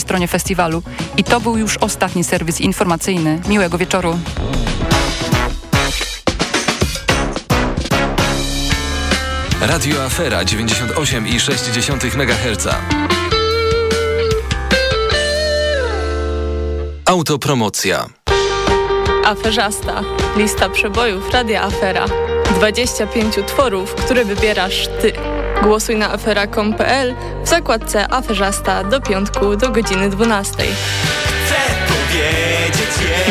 stronie festiwalu. I to był już ostatni serwis informacyjny. Miłego wieczoru. Radio Afera 98,6 MHz. Autopromocja. Aferzasta. Lista przebojów Radia Afera. 25 utworów, które wybierasz Ty. Głosuj na afera.com.pl w zakładce Aferzasta do piątku do godziny 12.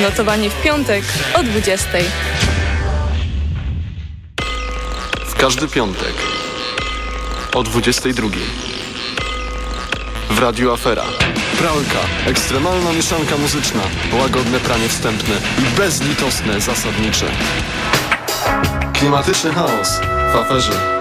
Notowanie w piątek o 20. W każdy piątek o 22. W Radiu Afera. Pralka, ekstremalna mieszanka muzyczna, łagodne pranie wstępne i bezlitosne zasadnicze. Klimatyczny chaos w aferze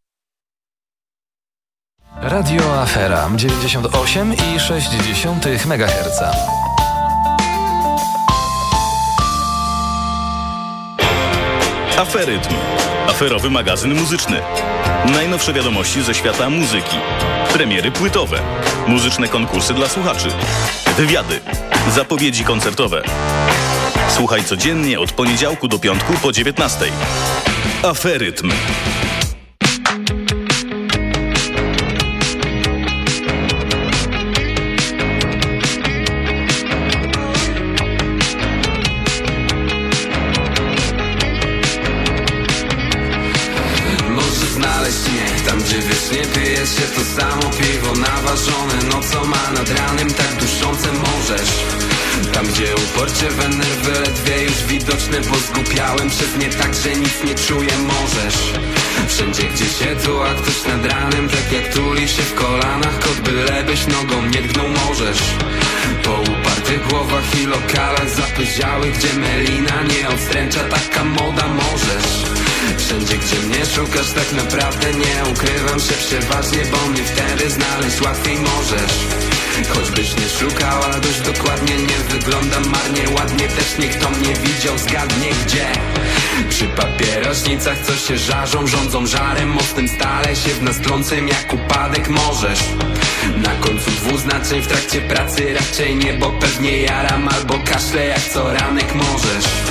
Radio Afera 98,6 MHz. Aferytm. Aferowy magazyn muzyczny. Najnowsze wiadomości ze świata muzyki. Premiery płytowe. Muzyczne konkursy dla słuchaczy. Wywiady. Zapowiedzi koncertowe. Słuchaj codziennie od poniedziałku do piątku po 19. Aferytm. Piwo naważone Nocą a nad ranem tak duszące możesz? Tam, gdzie uporcie we nerwy ledwie już widoczne Bo zgupiałem przez nie tak, że nic nie czuję możesz? Wszędzie, gdzie tu, a ktoś nad ranem Tak jak tuli się w kolanach Kot bylebyś nogą nie tknął możesz? Po upartych głowach i lokalach zapyziałych Gdzie melina nie odstręcza taka moda możesz Wszędzie, gdzie mnie szukasz, tak naprawdę nie ukrywam się przeważnie Bo mnie wtedy znaleźć łatwiej możesz. Choćbyś nie szukał, ale dość dokładnie nie wyglądam marnie Ładnie też niech to mnie widział, zgadnie gdzie. Przy papierośnicach, co się żarzą, rządzą żarem Mocnym stale się w nas trącym jak upadek możesz. Na końcu dwuznaczeń w trakcie pracy raczej nie Bo pewnie jaram albo kaszle jak co ranek możesz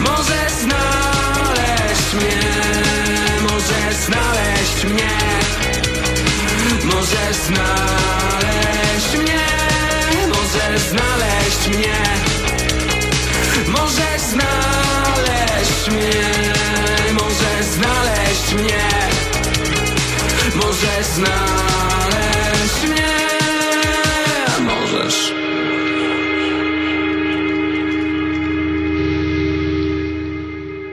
Możesz znaleźć mnie Możesz znaleźć mnie. Możesz znaleźć mnie Możesz znaleźć mnie. Możesz znaleźć mnie Możesz znaleźć mnie. Możesz znaleźć mnie Możesz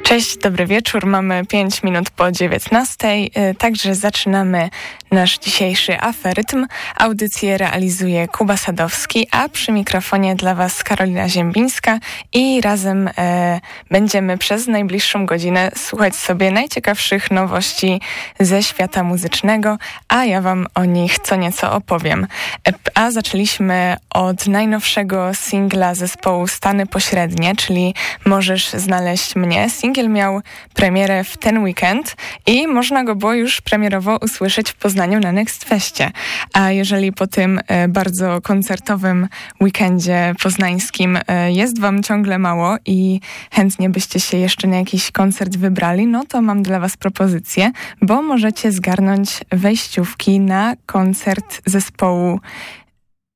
Cześć, dobry wieczór. Mamy 5 minut po 19, y, także zaczynamy nasz dzisiejszy aferytm. Audycję realizuje Kuba Sadowski, a przy mikrofonie dla Was Karolina Ziembińska i razem e, będziemy przez najbliższą godzinę słuchać sobie najciekawszych nowości ze świata muzycznego, a ja Wam o nich co nieco opowiem. E, a zaczęliśmy od najnowszego singla zespołu Stany Pośrednie, czyli Możesz znaleźć mnie. Singiel miał premierę w ten weekend i można go było już premierowo usłyszeć w Poznaniu na Next Festie. A jeżeli po tym e, bardzo koncertowym weekendzie poznańskim e, jest wam ciągle mało i chętnie byście się jeszcze na jakiś koncert wybrali, no to mam dla was propozycję, bo możecie zgarnąć wejściówki na koncert zespołu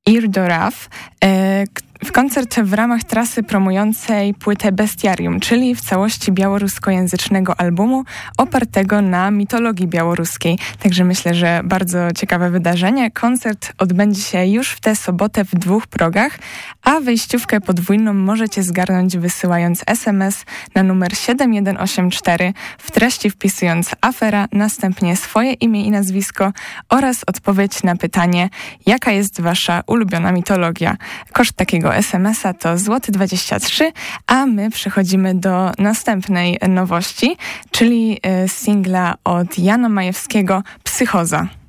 Irdoraf, e, w koncert w ramach trasy promującej płytę Bestiarium, czyli w całości białoruskojęzycznego albumu opartego na mitologii białoruskiej. Także myślę, że bardzo ciekawe wydarzenie. Koncert odbędzie się już w tę sobotę w dwóch progach, a wejściówkę podwójną możecie zgarnąć wysyłając SMS na numer 7184, w treści wpisując afera, następnie swoje imię i nazwisko oraz odpowiedź na pytanie, jaka jest wasza ulubiona mitologia. Koszt takiego SMS-a to złoty 23, a my przechodzimy do następnej nowości, czyli e, singla od Jana Majewskiego Psychoza.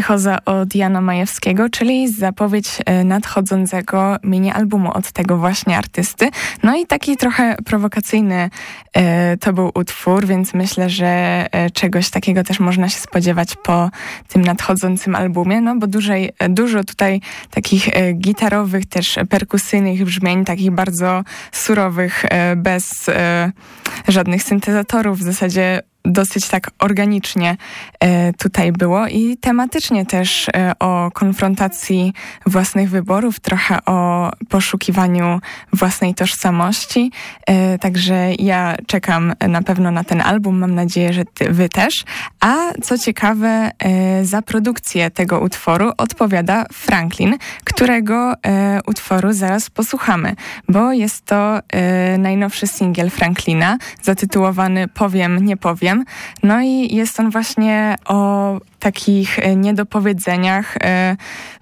Psychoza od Jana Majewskiego, czyli zapowiedź e, nadchodzącego mini-albumu od tego właśnie artysty. No i taki trochę prowokacyjny e, to był utwór, więc myślę, że e, czegoś takiego też można się spodziewać po tym nadchodzącym albumie, no bo dużej, dużo tutaj takich gitarowych, też perkusyjnych brzmień, takich bardzo surowych, bez żadnych syntezatorów, w zasadzie dosyć tak organicznie e, tutaj było i tematycznie też e, o konfrontacji własnych wyborów, trochę o poszukiwaniu własnej tożsamości. E, także ja czekam na pewno na ten album, mam nadzieję, że wy też. A co ciekawe, za produkcję tego utworu odpowiada Franklin, którego utworu zaraz posłuchamy, bo jest to najnowszy singiel Franklina zatytułowany Powiem, nie powiem no i jest on właśnie o takich e, niedopowiedzeniach. E,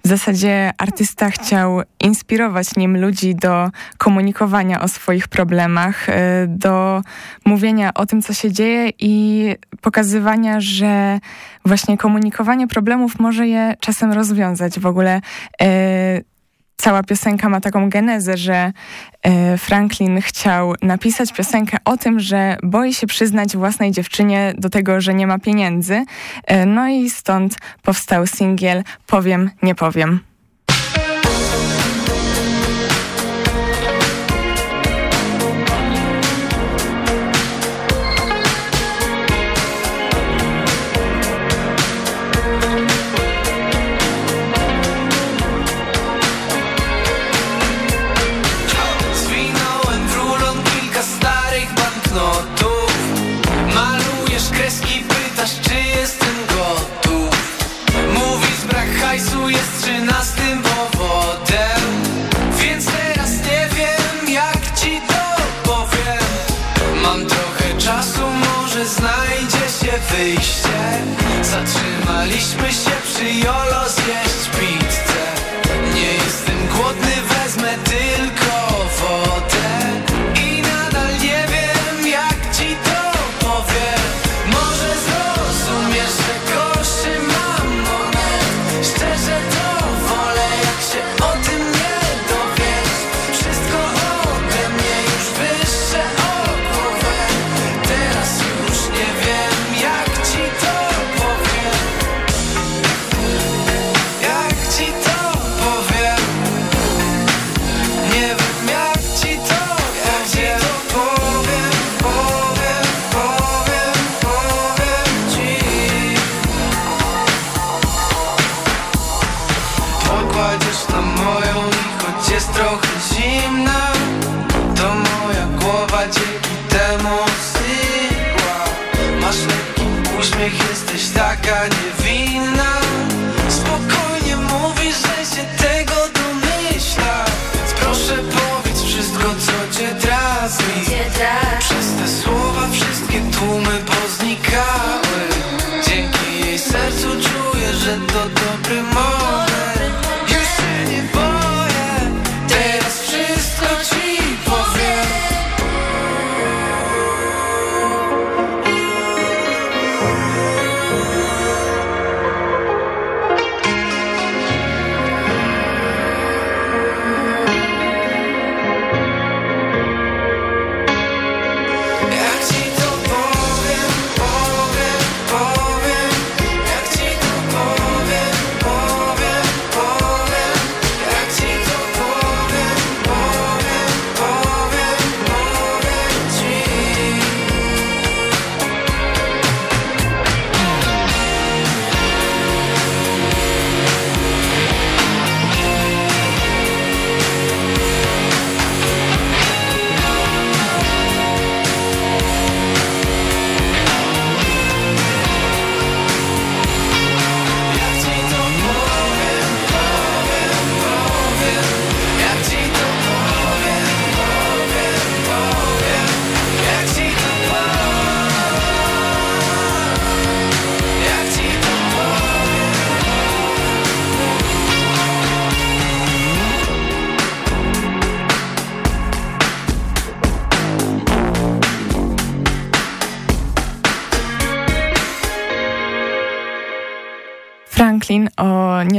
w zasadzie artysta chciał inspirować nim ludzi do komunikowania o swoich problemach, e, do mówienia o tym, co się dzieje i pokazywania, że właśnie komunikowanie problemów może je czasem rozwiązać. W ogóle cała piosenka ma taką genezę, że e, Franklin chciał napisać piosenkę o tym, że boi się przyznać własnej dziewczynie do tego, że nie ma pieniędzy. E, no i stąd powstał singiel Powiem, nie powiem.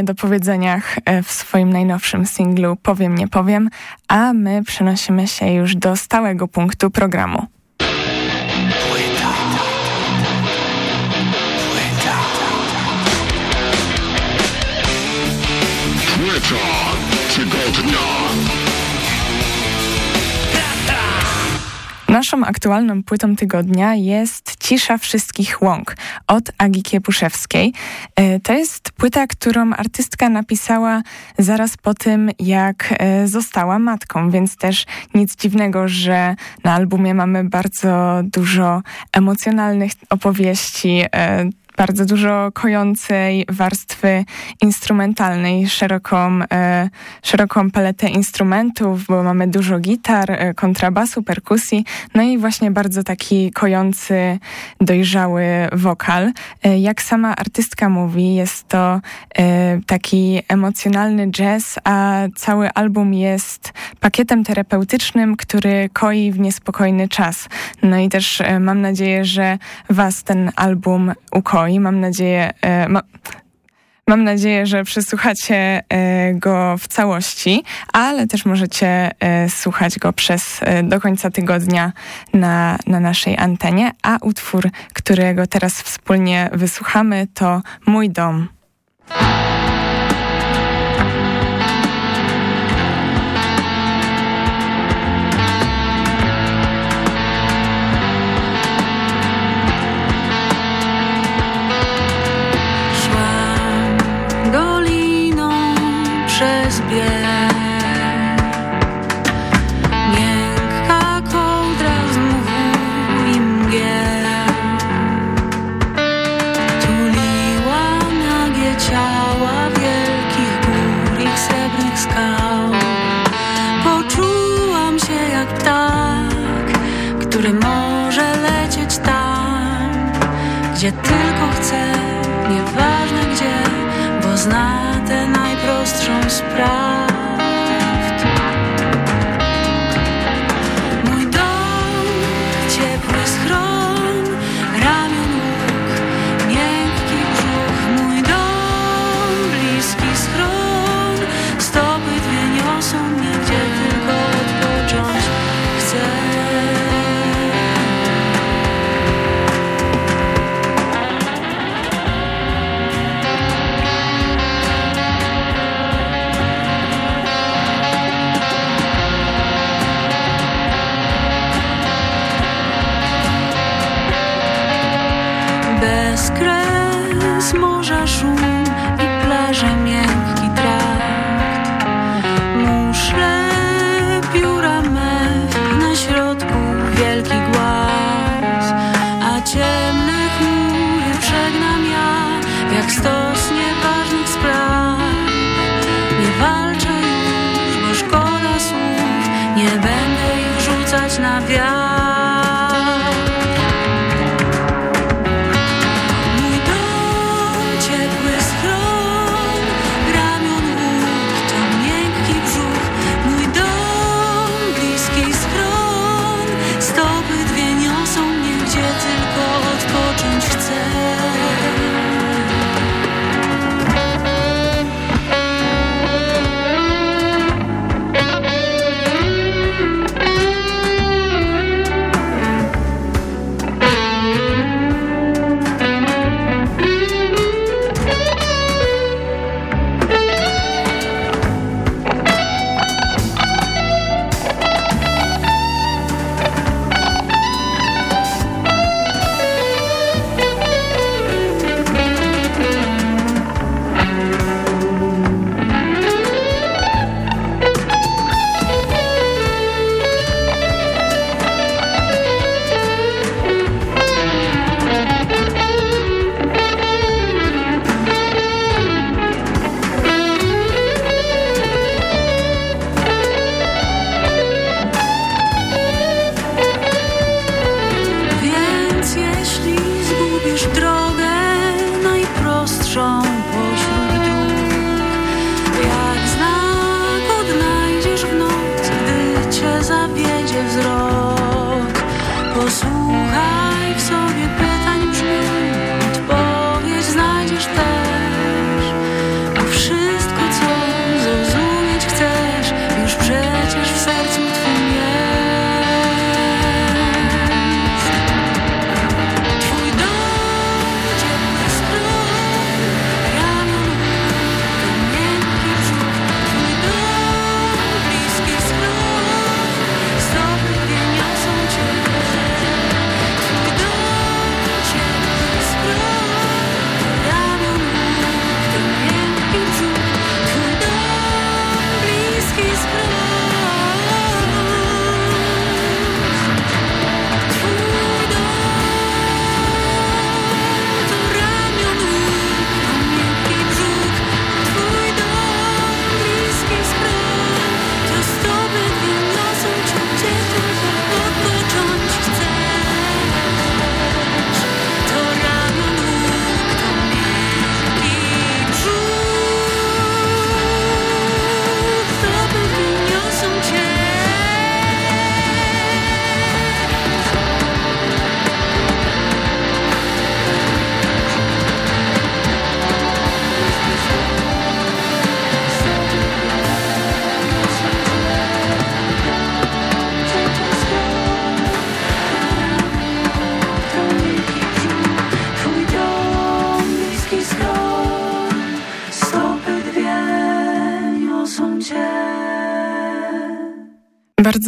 O niedopowiedzeniach e, w swoim najnowszym singlu Powiem, nie powiem, a my przenosimy się już do stałego punktu programu. Naszą aktualną płytą tygodnia jest Cisza Wszystkich Łąk od Agi Kiepuszewskiej. E, to jest płyta, którą artystka napisała zaraz po tym, jak e, została matką, więc też nic dziwnego, że na albumie mamy bardzo dużo emocjonalnych opowieści, e, bardzo dużo kojącej warstwy instrumentalnej, szeroką, e, szeroką paletę instrumentów, bo mamy dużo gitar, e, kontrabasu, perkusji, no i właśnie bardzo taki kojący, dojrzały wokal. E, jak sama artystka mówi, jest to taki emocjonalny jazz, a cały album jest pakietem terapeutycznym, który koi w niespokojny czas. No i też mam nadzieję, że was ten album ukoi i mam nadzieję, e, ma, mam nadzieję, że przesłuchacie e, go w całości, ale też możecie e, słuchać go przez do końca tygodnia na, na naszej antenie, a utwór, którego teraz wspólnie wysłuchamy to Mój Dom. Gdzie tylko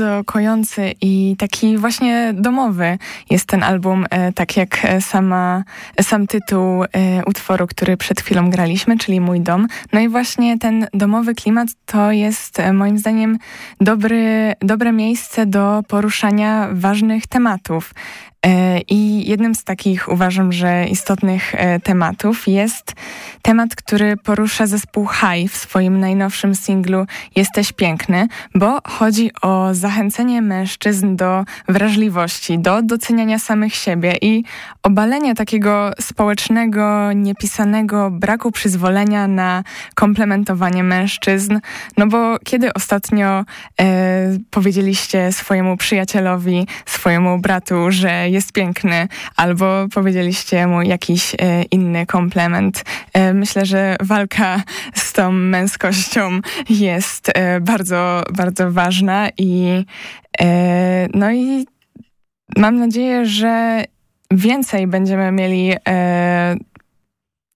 Bardzo kojący i taki właśnie domowy jest ten album, e, tak jak e, sama, sam tytuł e, utworu, który przed chwilą graliśmy, czyli Mój Dom. No i właśnie ten domowy klimat to jest moim zdaniem dobry, dobre miejsce do poruszania ważnych tematów. E, I jednym z takich uważam, że istotnych e, tematów jest temat, który porusza zespół High w swoim najnowszym singlu Jesteś piękny, bo chodzi o zachęcenie mężczyzn do wrażliwości, do doceniania samych siebie i obalenia takiego społecznego, niepisanego braku przyzwolenia na komplementowanie mężczyzn. No bo kiedy ostatnio e, powiedzieliście swojemu przyjacielowi, swojemu bratu, że jest piękny, albo powiedzieliście mu jakiś e, inny komplement. E, myślę, że walka z tą męskością jest e, bardzo, bardzo ważna i no i mam nadzieję, że więcej będziemy mieli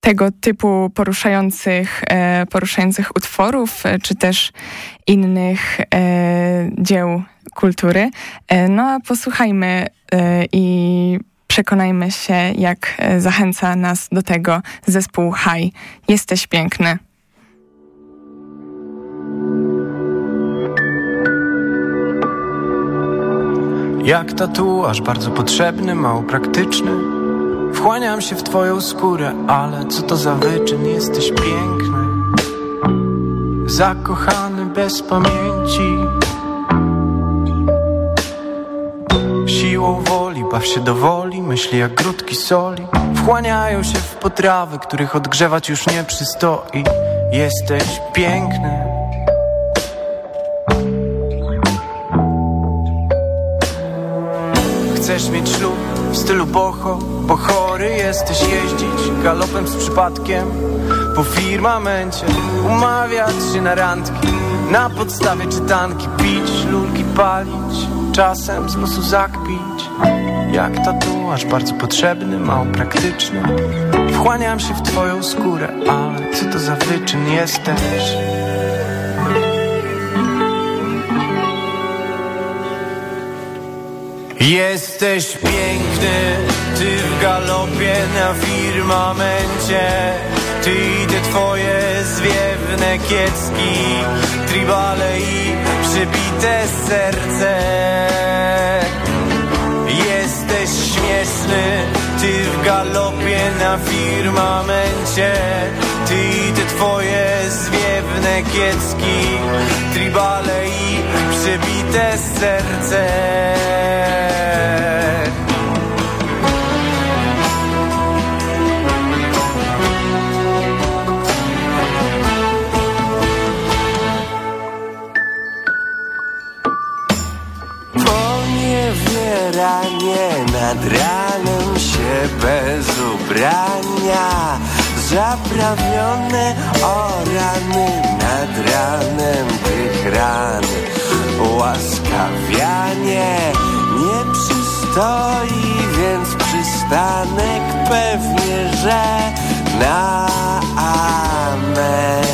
tego typu poruszających, poruszających utworów, czy też innych dzieł kultury. E, no a posłuchajmy e, i przekonajmy się, jak e, zachęca nas do tego zespół Haj. Jesteś piękny. Jak tatuaż, bardzo potrzebny, mało praktyczny Wchłaniam się w twoją skórę, ale co to za wyczyn, jesteś piękny Zakochany bez pamięci Siłą woli, baw się do woli Myśli jak grudki soli. Wchłaniają się w potrawy, których odgrzewać już nie przystoi. Jesteś piękny. Chcesz mieć ślub w stylu boho Bo chory jesteś jeździć galopem z przypadkiem. Po firmamencie Umawiać się na randki Na podstawie czytanki Pić, lulki palić czasem losu zakpić. Jak tatuaż, bardzo potrzebny, mało praktyczny. Wchłaniam się w twoją skórę, ale co to za wyczyn jesteś? Jesteś piękny, ty w galopie na firmamencie. Ty i te twoje zwiewne kiecki, tribale i przybite serce. Jesteś śmieszny, ty w galopie na firmamencie. Ty i te twoje zwiewne kiecki Tribale i przybite serce ranie nad ranem się bez ubrania. Zaprawione o rany nad ranem tych ran. Łaskawianie nie przystoi, więc przystanek pewnie, że na amen.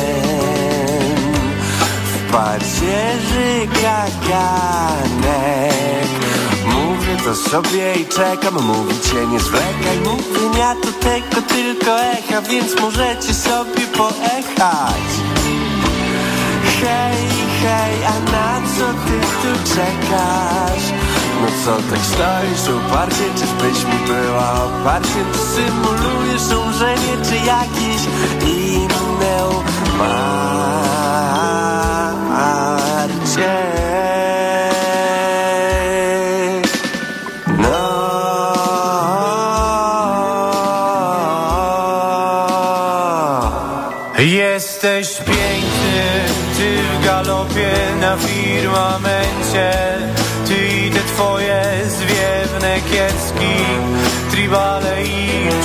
W pacierzy kaganek to sobie i czekam. Mówicie nie zwlekaj, mówienia to tego tylko echa Więc możecie sobie poechać. Hej, hej, a na co ty tu czekasz? No co tak stoisz uparcie, czyżbyś mi była oparciem Symulujesz umrzenie czy jakieś inne umarcie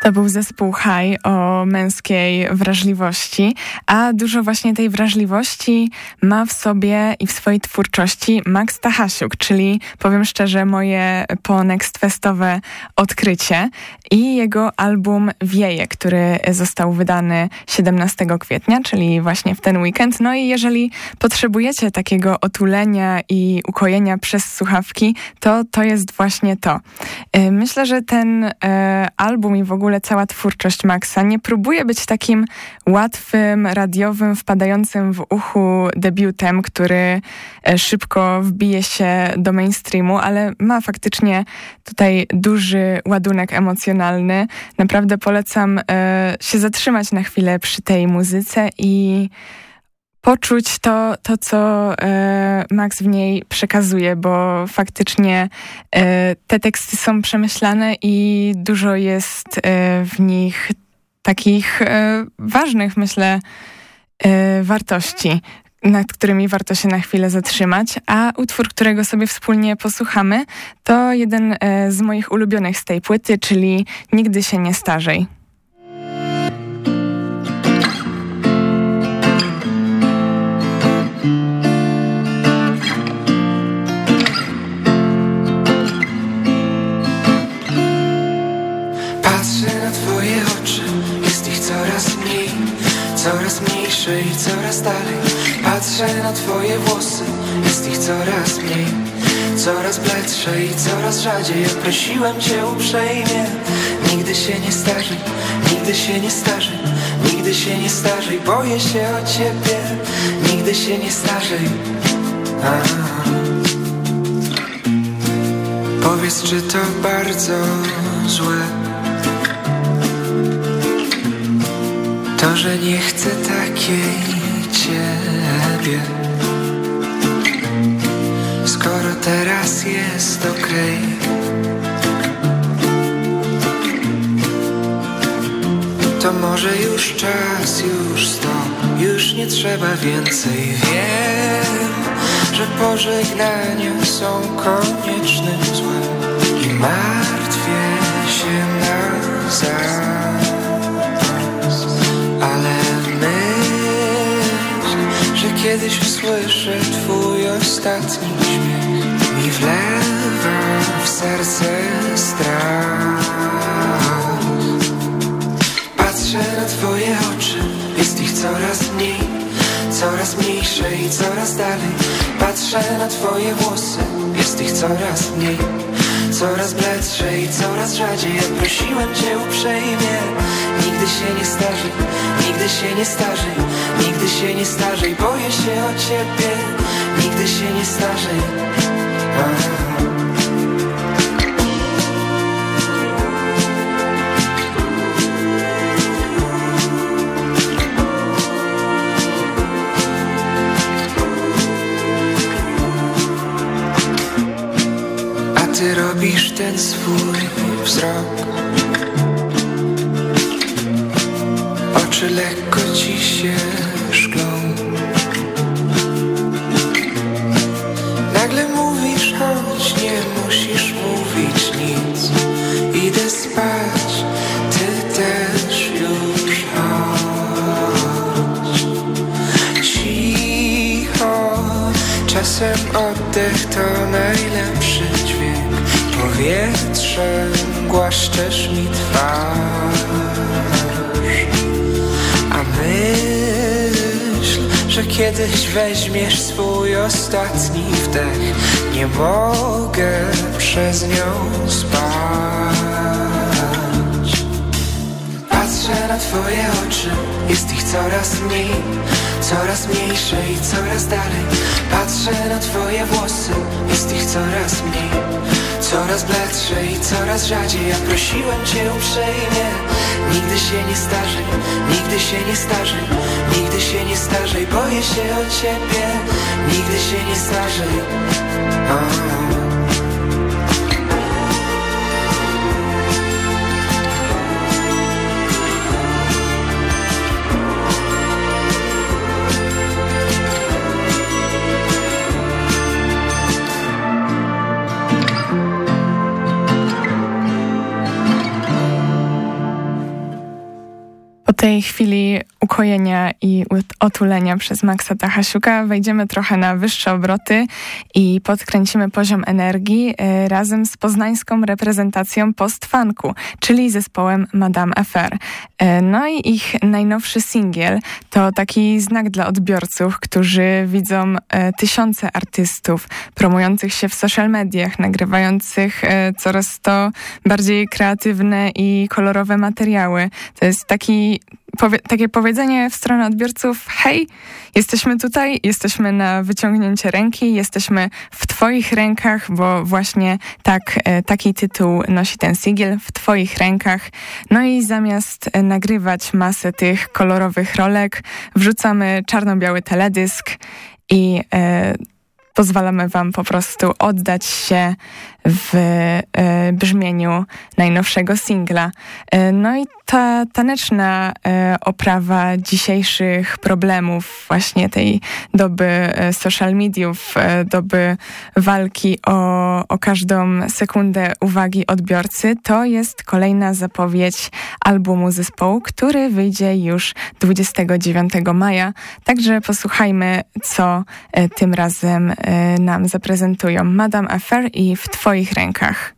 To był zespół High o męskiej wrażliwości, a dużo właśnie tej wrażliwości ma w sobie i w swojej twórczości Max Tachasiuk, czyli powiem szczerze moje po Next Festowe odkrycie i jego album Wieje, który został wydany 17 kwietnia, czyli właśnie w ten weekend. No i jeżeli potrzebujecie takiego otulenia i ukojenia przez słuchawki, to to jest właśnie to. Y, myślę, że ten e, album i w ogóle cała twórczość Maxa nie próbuje być takim łatwym, radiowym, wpadającym w uchu debiutem, który e, szybko wbije się do mainstreamu, ale ma faktycznie tutaj duży ładunek emocjonalny. Naprawdę polecam e, się zatrzymać na chwilę przy tej muzyce i poczuć to, to co e, Max w niej przekazuje, bo faktycznie e, te teksty są przemyślane i dużo jest e, w nich takich e, ważnych, myślę, e, wartości, nad którymi warto się na chwilę zatrzymać, a utwór, którego sobie wspólnie posłuchamy, to jeden e, z moich ulubionych z tej płyty, czyli Nigdy się nie starzej. Mniejsze i coraz dalej. Patrzę na twoje włosy, jest ich coraz mniej. Coraz bledsze i coraz rzadziej. Ja prosiłem cię uprzejmie. Nigdy się nie starzej, nigdy się nie starzej Nigdy się nie starzej, boję się o ciebie Nigdy się nie starzej A. Powiedz, czy to bardzo złe To, że nie chcę takiej ciebie. Skoro teraz jest okej. Okay. To może już czas, już stop Już nie trzeba więcej. Wiem, że pożegnania są koniecznym złem I martwię kiedyś usłyszę twój ostatni śmiech Mi wlewa w serce strach. Patrzę na twoje oczy, jest ich coraz mniej Coraz mniejsze i coraz dalej. Patrzę na twoje włosy, jest ich coraz mniej Coraz bledsze i coraz rzadziej Ja prosiłem cię uprzejmie. Nigdy się nie starzej, nigdy się nie starzej Nigdy się nie starzej, boję się o ciebie Nigdy się nie starzej ty robisz ten swój wzrok? Oczy lekko ci kiedyś weźmiesz swój ostatni wdech. Nie mogę przez nią spać. Patrzę na twoje oczy, jest ich coraz mniej Coraz mniejsze i coraz dalej. Patrzę na twoje włosy, jest ich coraz mniej Coraz bledsze i coraz rzadziej Ja prosiłem cię uprzejmie. Nigdy się nie starzej, nigdy się nie starzej Nigdy się nie starzej, boję się o ciebie. Nigdy się nie starzej. Oh. tej chwili ukojenia i otulenia przez Maxa Tachasiuka wejdziemy trochę na wyższe obroty i podkręcimy poziom energii y, razem z poznańską reprezentacją post-funku, czyli zespołem Madame Affair. Y, no i ich najnowszy singiel to taki znak dla odbiorców, którzy widzą y, tysiące artystów promujących się w social mediach, nagrywających coraz to bardziej kreatywne i kolorowe materiały. To jest taki powie takie powiedzenie w stronę odbiorców, hej, jesteśmy tutaj, jesteśmy na wyciągnięcie ręki, jesteśmy w twoich rękach, bo właśnie tak, e, taki tytuł nosi ten sigiel, w twoich rękach. No i zamiast e, nagrywać masę tych kolorowych rolek, wrzucamy czarno-biały teledysk i e, pozwalamy wam po prostu oddać się w e, brzmieniu najnowszego singla. E, no i ta taneczna e, oprawa dzisiejszych problemów, właśnie tej doby social mediów, doby walki o, o każdą sekundę uwagi odbiorcy, to jest kolejna zapowiedź albumu zespołu, który wyjdzie już 29 maja. Także posłuchajmy, co tym razem nam zaprezentują Madame Affair i w Twoich rękach.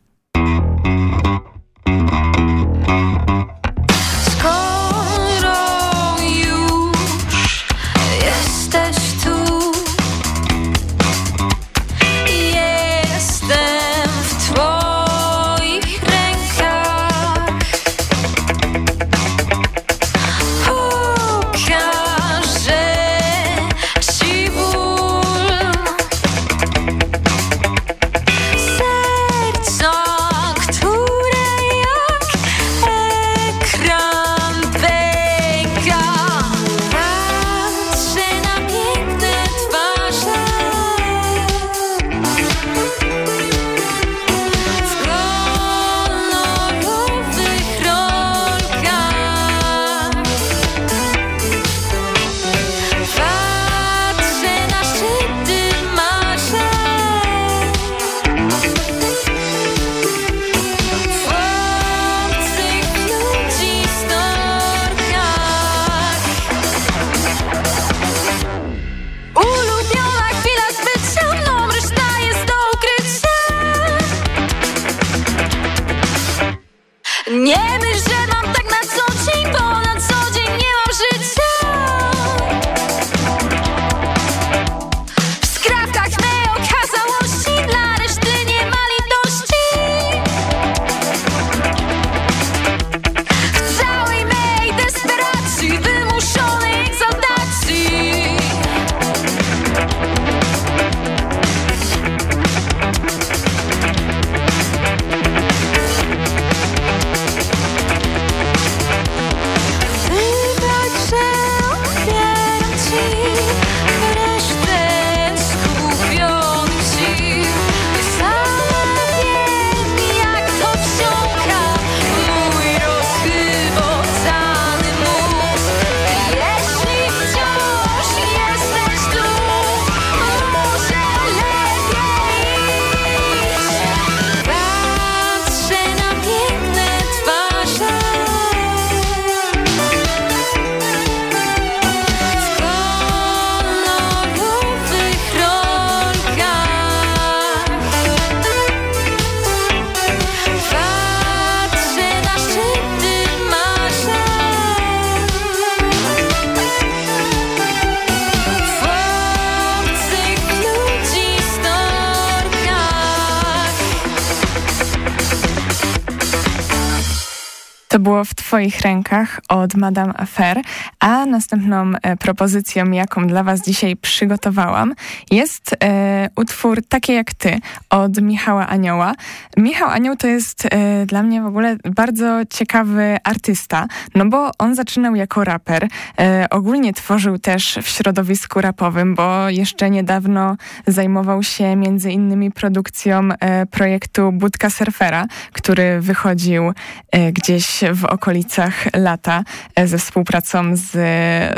To było w Twoich rękach od Madame Affair, a następną e, propozycją, jaką dla Was dzisiaj przygotowałam, jest e, utwór Takie jak Ty od Michała Anioła. Michał Anioł to jest e, dla mnie w ogóle bardzo ciekawy artysta, no bo on zaczynał jako raper, e, ogólnie tworzył też w środowisku rapowym, bo jeszcze niedawno zajmował się między innymi produkcją e, projektu Budka Surfera, który wychodził e, gdzieś w okolicach lata e, ze współpracą z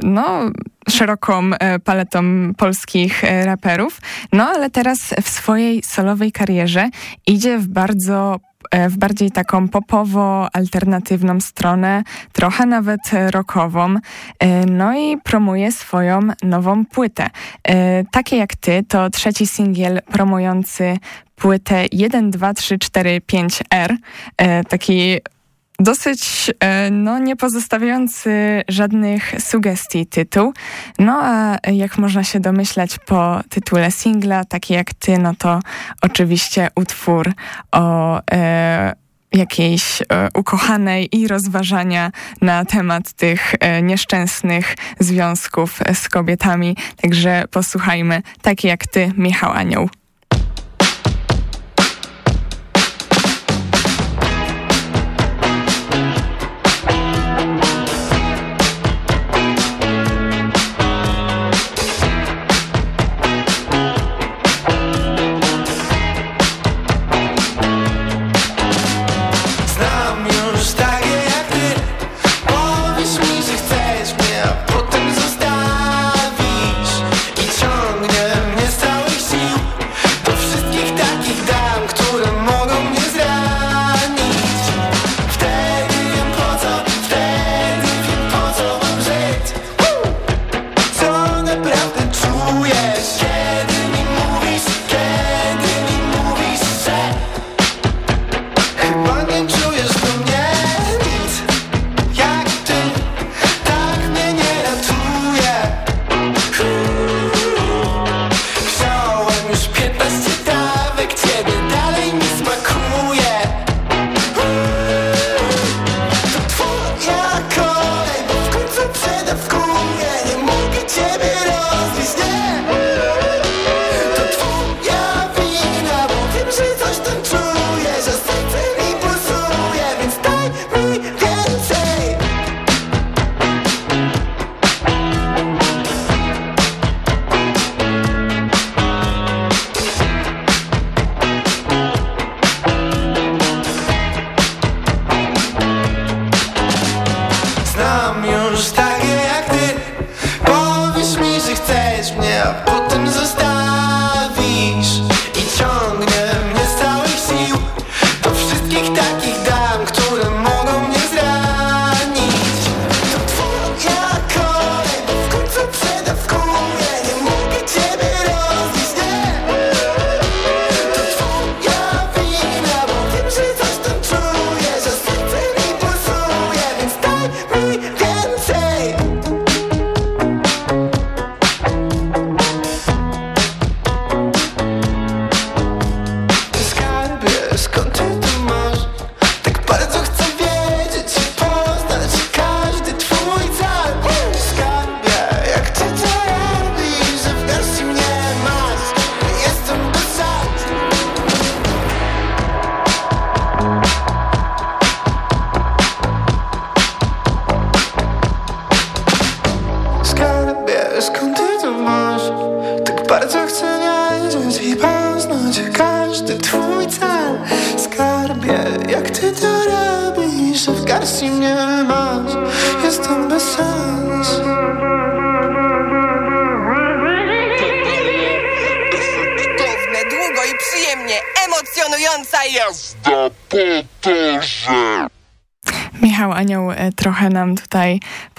no, szeroką e, paletą polskich e, raperów. No ale teraz w swojej solowej karierze idzie w bardzo w bardziej taką popowo-alternatywną stronę, trochę nawet rockową. No i promuje swoją nową płytę. Takie jak ty to trzeci singiel promujący płytę 1, 2, 3, 4, 5R. Taki dosyć e, no, nie pozostawiający żadnych sugestii tytuł. No a jak można się domyślać po tytule singla, taki jak ty, no to oczywiście utwór o e, jakiejś e, ukochanej i rozważania na temat tych e, nieszczęsnych związków z kobietami. Także posłuchajmy, taki jak ty, Michał Anioł.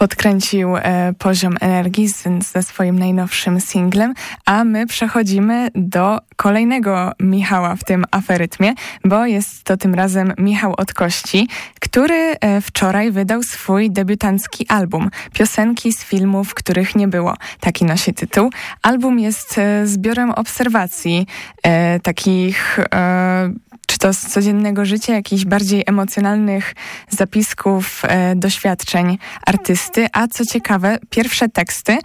Podkręcił e, poziom energii z, ze swoim najnowszym singlem, a my przechodzimy do kolejnego Michała w tym aferytmie, bo jest to tym razem Michał od Kości, który e, wczoraj wydał swój debiutancki album. Piosenki z filmów, których nie było. Taki nosi tytuł. Album jest e, zbiorem obserwacji, e, takich e, czy to z codziennego życia, jakichś bardziej emocjonalnych zapisków, e, doświadczeń artysty, a co ciekawe, pierwsze teksty,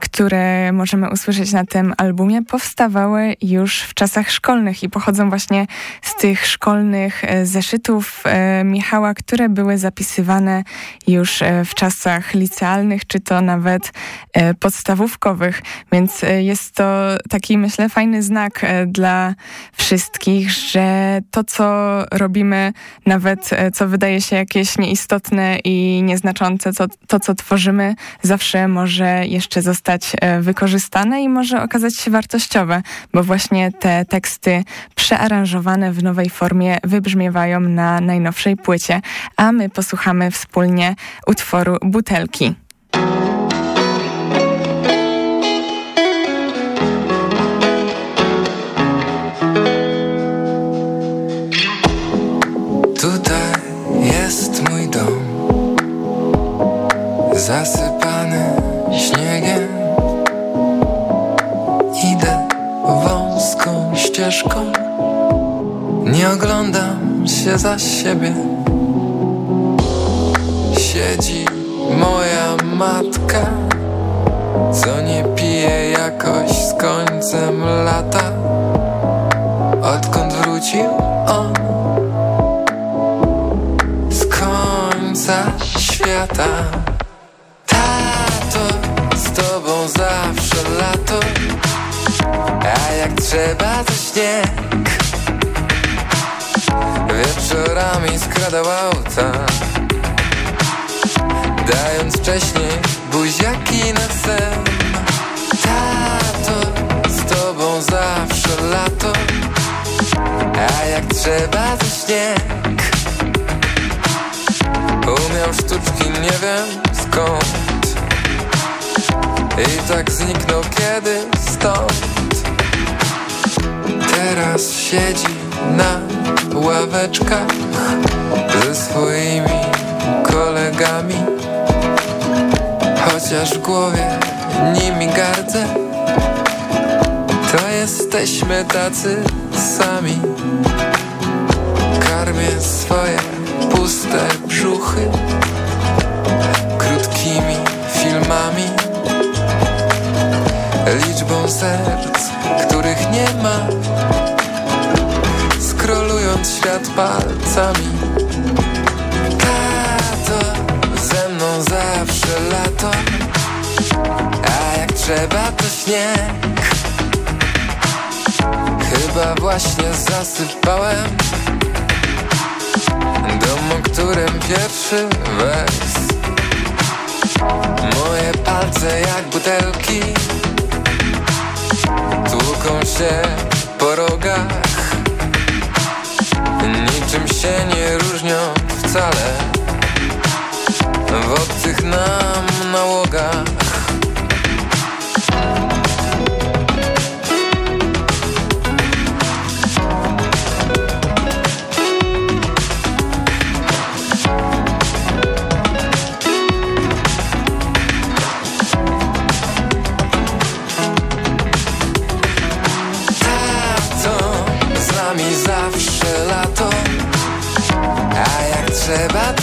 które możemy usłyszeć na tym albumie, powstawały już w czasach szkolnych i pochodzą właśnie z tych szkolnych e, zeszytów e, Michała, które były zapisywane już e, w czasach licealnych, czy to nawet e, podstawówkowych, więc jest to taki, myślę, fajny znak dla wszystkich, że to, co robimy, nawet e, co wydaje się jakieś nieistotne i nieznaczące, to, to co tworzymy, zawsze może jeszcze zostać e, wykorzystane i może okazać się wartościowe, bo właśnie te teksty przearanżowane w nowej formie wybrzmiewają na najnowszej płycie, a my posłuchamy wspólnie utworu Butelki. zasypany śniegiem ścieżką. Nie oglądam się za siebie. Siedzi moja matka Co nie pije jakoś z końcem lata. Odkąd wrócił on Z końca świata. Tobą zawsze lato A jak trzeba to śnieg. Wieczorami skradał auta. Dając wcześniej buziaki na sen. Tato, z tobą zawsze lato. A jak trzeba to śnieg. Umiał sztuczki, nie wiem skąd. I tak zniknął kiedy stąd Teraz siedzi na ławeczkach Ze swoimi kolegami. Chociaż w głowie nimi gardzę To jesteśmy tacy sami. Karmię swoje puste brzuchy Krótkimi filmami Liczbą serc, których nie ma Skrolując świat palcami. Tato, ze mną zawsze lato. A jak trzeba to śnieg. Chyba właśnie zasypałem Dom, którym pierwszy wers. Moje palce jak butelki. Tłuką się po rogach Niczym się nie różnią wcale. W obcych nam nałogach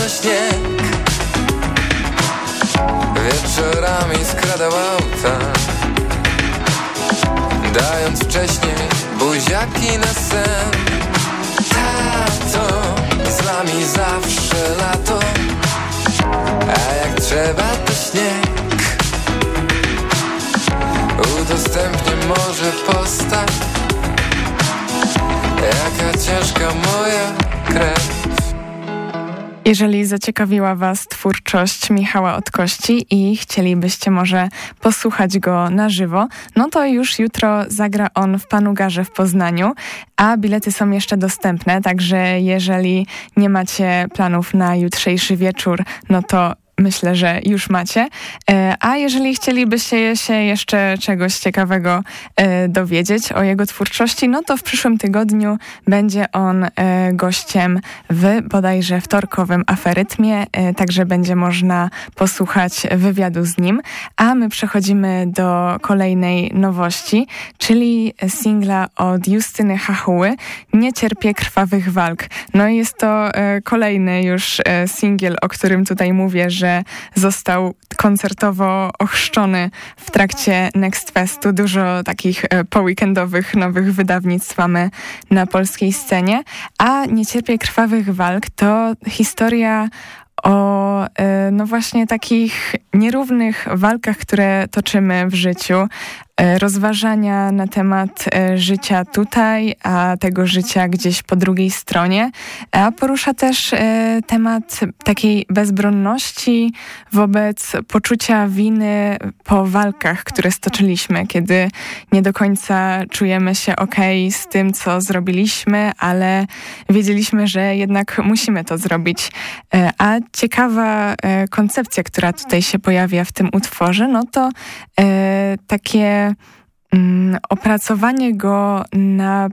to śnieg. Wieczorami skradał auta Dając wcześniej buziaki na sen. Tato, z nami zawsze lato A jak trzeba to śnieg. Udostępnię może postać Jaka ciężka moja krew jeżeli zaciekawiła Was twórczość Michała Odkości i chcielibyście może posłuchać go na żywo, no to już jutro zagra on w Panugarze w Poznaniu, a bilety są jeszcze dostępne, także jeżeli nie macie planów na jutrzejszy wieczór, no to myślę, że już macie. E, a jeżeli chcielibyście się jeszcze czegoś ciekawego e, dowiedzieć o jego twórczości, no to w przyszłym tygodniu będzie on e, gościem w bodajże wtorkowym aferytmie, także będzie można posłuchać wywiadu z nim. A my przechodzimy do kolejnej nowości, czyli singla od Justyny Hachuły Nie cierpię krwawych walk. No i jest to kolejny już singiel, o którym tutaj mówię, że że został koncertowo ochrzczony w trakcie Next Festu. Dużo takich e, poweekendowych nowych wydawnictw mamy na polskiej scenie. A Nie cierpię krwawych walk to historia o e, no właśnie takich nierównych walkach, które toczymy w życiu, rozważania na temat e, życia tutaj, a tego życia gdzieś po drugiej stronie, a porusza też temat takiej bezbronności wobec poczucia winy po walkach, które stoczyliśmy, kiedy nie do końca czujemy się ok z tym, co zrobiliśmy, ale wiedzieliśmy, że jednak musimy to zrobić. A ciekawa koncepcja, która tutaj się pojawia w tym utworze, no to e, takie opracowanie go na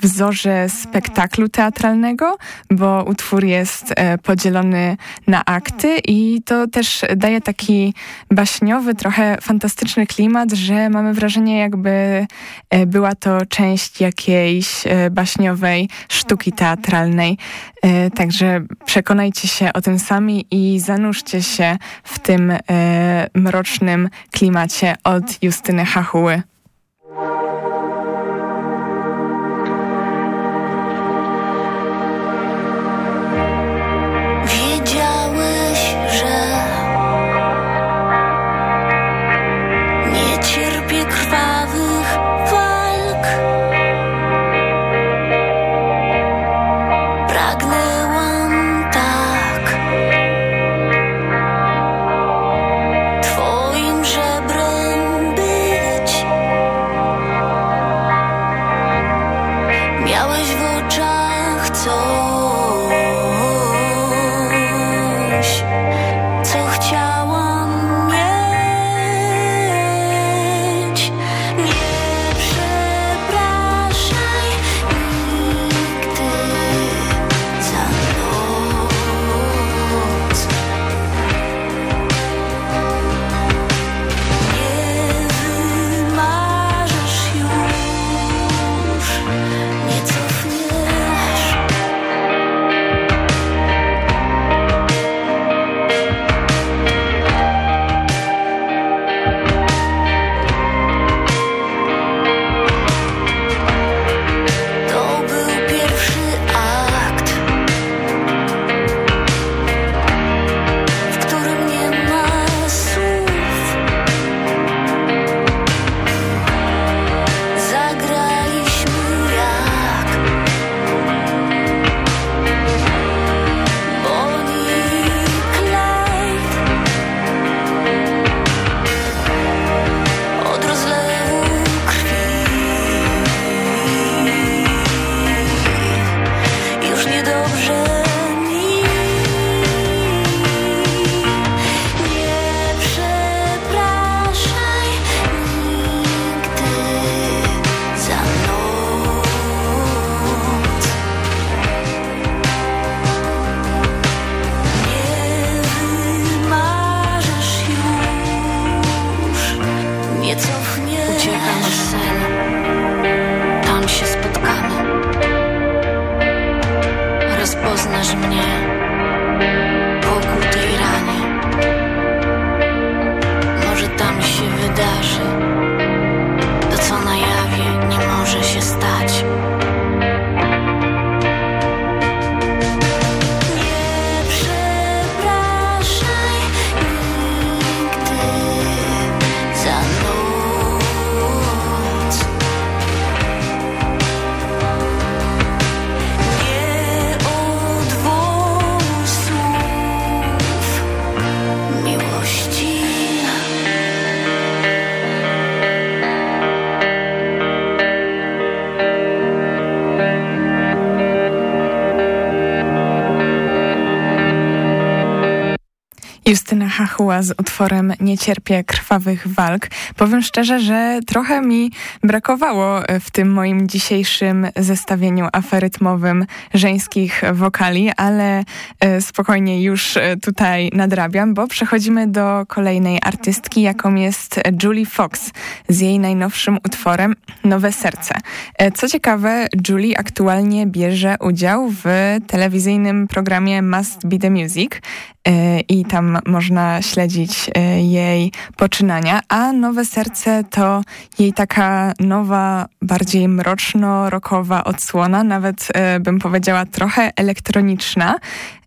wzorze spektaklu teatralnego, bo utwór jest e, podzielony na akty i to też daje taki baśniowy, trochę fantastyczny klimat, że mamy wrażenie jakby e, była to część jakiejś e, baśniowej sztuki teatralnej. Także przekonajcie się o tym sami i zanurzcie się w tym mrocznym klimacie od Justyny Hachuły. Z utworem Nie cierpię krwawych walk. Powiem szczerze, że trochę mi brakowało w tym moim dzisiejszym zestawieniu aferytmowym żeńskich wokali, ale e, spokojnie już e, tutaj nadrabiam, bo przechodzimy do kolejnej artystki, jaką jest Julie Fox z jej najnowszym utworem Nowe Serce. E, co ciekawe, Julie aktualnie bierze udział w telewizyjnym programie Must Be The Music i tam można śledzić e, jej poczynania, a Nowe Serce to jej taka nowa, bardziej mroczno-rokowa odsłona, nawet e, bym powiedziała trochę elektroniczna.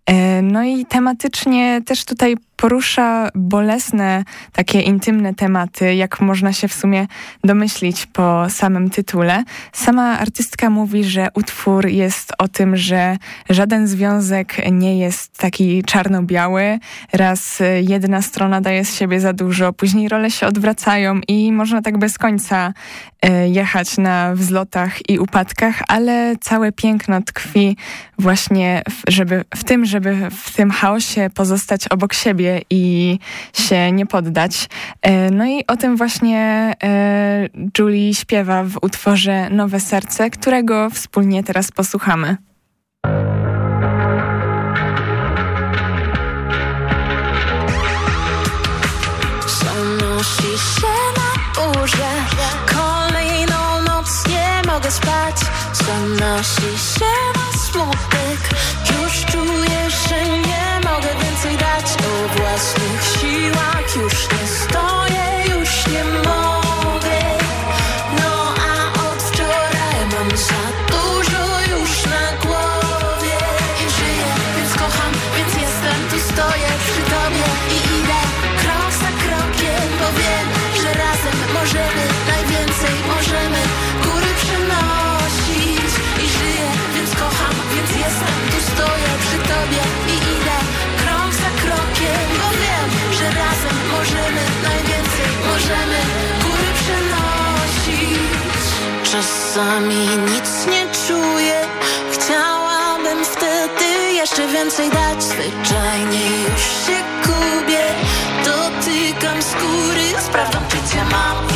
E, no i tematycznie też tutaj porusza bolesne, takie intymne tematy, jak można się w sumie domyślić po samym tytule. Sama artystka mówi, że utwór jest o tym, że żaden związek nie jest taki czarno-biały. Raz jedna strona daje z siebie za dużo, później role się odwracają i można tak bez końca e, jechać na wzlotach i upadkach, ale całe piękno tkwi właśnie, żeby, w tym, żeby w tym chaosie pozostać obok siebie i się nie poddać. E, no i o tym właśnie e, Julie śpiewa w utworze Nowe Serce, którego wspólnie teraz posłuchamy. Zanosi się na burzę Kolejną noc nie mogę spać Zanosi się na smutek Już czuję, że nie mogę więcej dać O własnych siłach? Już nie Czasami nic nie czuję. Chciałabym wtedy jeszcze więcej dać. Zwyczajnie już się gubię. Dotykam skóry. Sprawdzam czy cię mam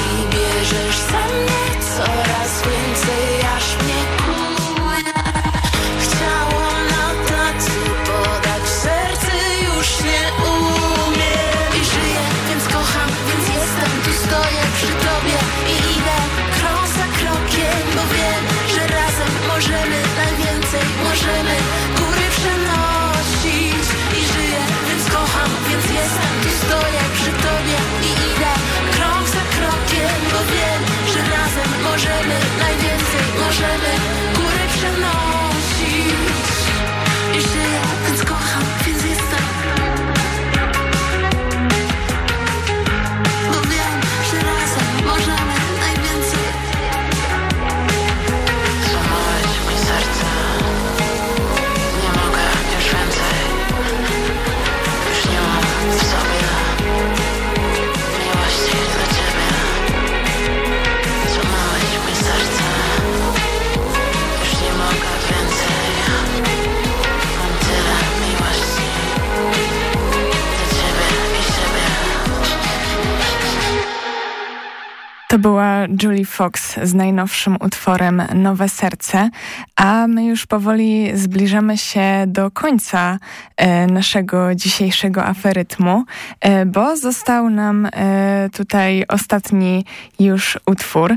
była Julie Fox z najnowszym utworem Nowe Serce, a my już powoli zbliżamy się do końca e, naszego dzisiejszego aferytmu, e, bo został nam e, tutaj ostatni już utwór.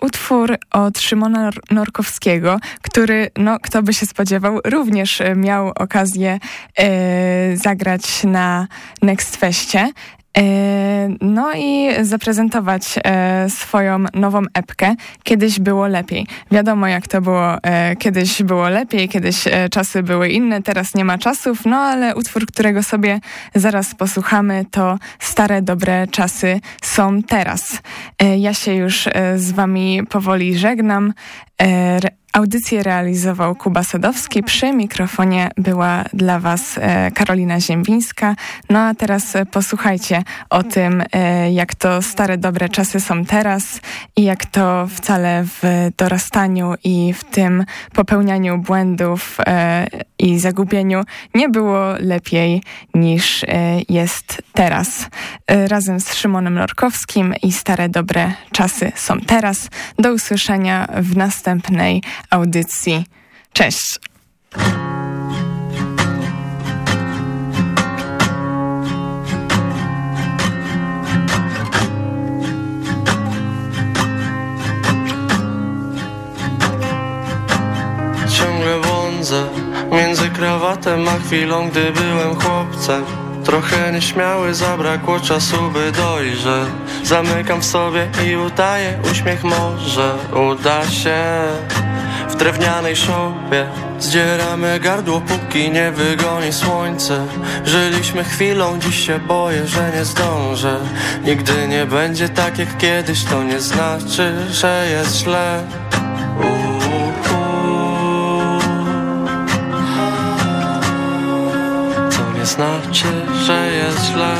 Utwór od Szymona Norkowskiego, który, no kto by się spodziewał, również miał okazję zagrać na Next Festie. E, No i zaprezentować e, swoją nową epkę. Kiedyś było lepiej. Wiadomo jak to było. E, kiedyś było lepiej, kiedyś czasy były inne, teraz nie ma czasów, no ale utwór, którego sobie zaraz posłuchamy, to stare, dobre czasy są teraz. Ja się już z wami powoli żegnam. Audycję realizował Kuba Sadowski, przy mikrofonie była dla Was e, Karolina Ziembińska. No a teraz e, posłuchajcie o tym, e, jak to stare, dobre czasy są teraz i jak to wcale w dorastaniu i w tym popełnianiu błędów i zagubieniu nie było lepiej niż jest teraz. Razem z Szymonem Norkowskim i stare, dobre czasy są teraz. Do usłyszenia w następnej audycji. Cześć! Ciągle błądzę między krawatem a chwilą, gdy byłem chłopcem Trochę nieśmiały, zabrakło czasu, by dojrzeć. Zamykam w sobie i udaję uśmiech, może uda się. W drewnianej szopie Zdzieramy gardło, póki nie wygoni słońce. Żyliśmy chwilą, dziś się boję, że nie zdążę. Nigdy nie będzie tak jak kiedyś, to nie znaczy, że jest źle znaczy, że jest źle.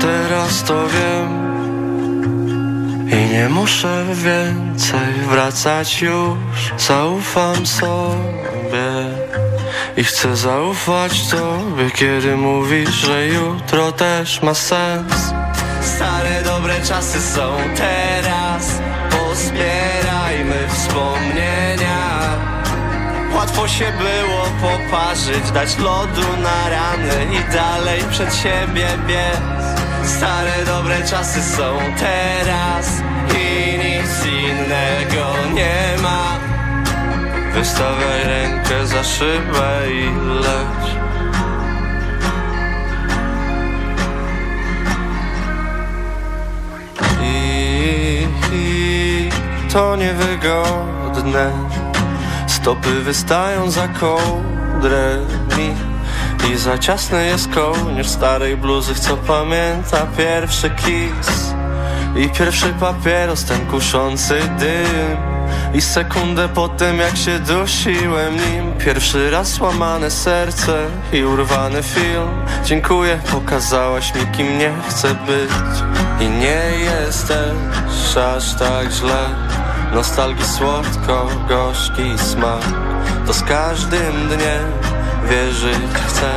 Teraz to wiem i nie muszę więcej wracać już. Zaufam sobie I chcę zaufać Tobie Kiedy mówisz, że jutro też ma sens. Stare dobre czasy są teraz. Pozbierajmy wspomnienia Łatwo się było poparzyć Dać lodu na rany I dalej przed siebie biec. Stare dobre czasy są teraz I nic innego nie ma. Wystawiaj rękę za szybę i leć. I, i to niewygodne Stopy wystają za kołdrę mi i za ciasny jest kołnierz starej bluzy, co pamięta pierwszy kiss I pierwszy papieros, ten kuszący dym. I sekundę po tym, jak się dusiłem nim Pierwszy raz łamane serce i urwany film. Dziękuję, pokazałaś mi, kim nie chcę być. I nie jesteś aż tak źle Nostalgii słodko, gorzki smak. To z każdym dniem Wierzyć chcę,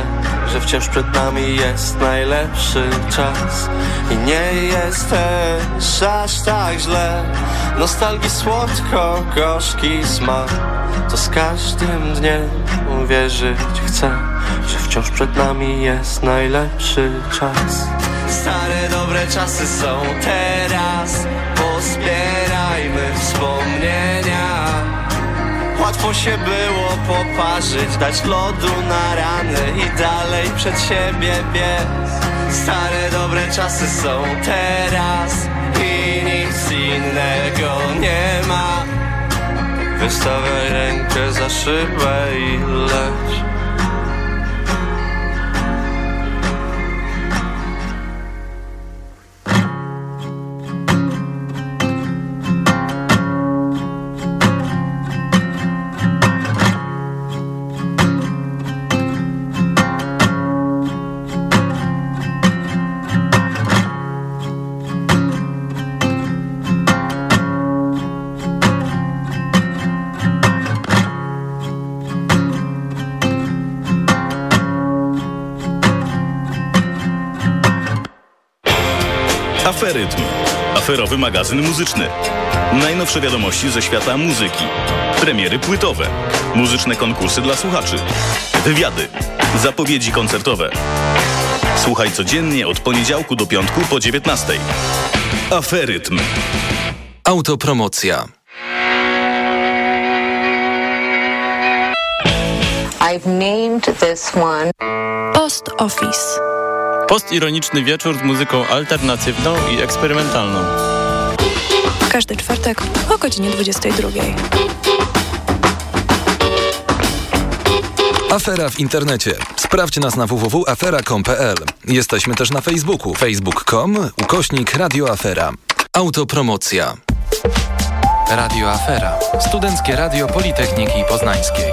że wciąż przed nami jest najlepszy czas. I nie jest też aż tak źle. Nostalgii słodko, gorzki smak. To z każdym dniem wierzyć chcę Że wciąż przed nami jest najlepszy czas. Stare dobre czasy są teraz. Pozbierajmy Łatwo się było poparzyć, dać lodu na rany i dalej przed siebie biec. Stare dobre czasy są teraz i nic innego nie ma. Wystawiaj rękę za szybę i leć Aferowy magazyn muzyczny. Najnowsze wiadomości ze świata muzyki. Premiery płytowe. Muzyczne konkursy dla słuchaczy. Wywiady. Zapowiedzi koncertowe. Słuchaj codziennie od poniedziałku do piątku po 19. Aferytm. Autopromocja. I've named this one Post Office. Postironiczny wieczór z muzyką alternatywną i eksperymentalną. Każdy czwartek o godzinie 22. Afera w internecie. Sprawdź nas na www.afera.com.pl. Jesteśmy też na Facebooku. facebook.com ukośnik radioafera. Autopromocja. Radio Afera. Studenckie Radio Politechniki Poznańskiej.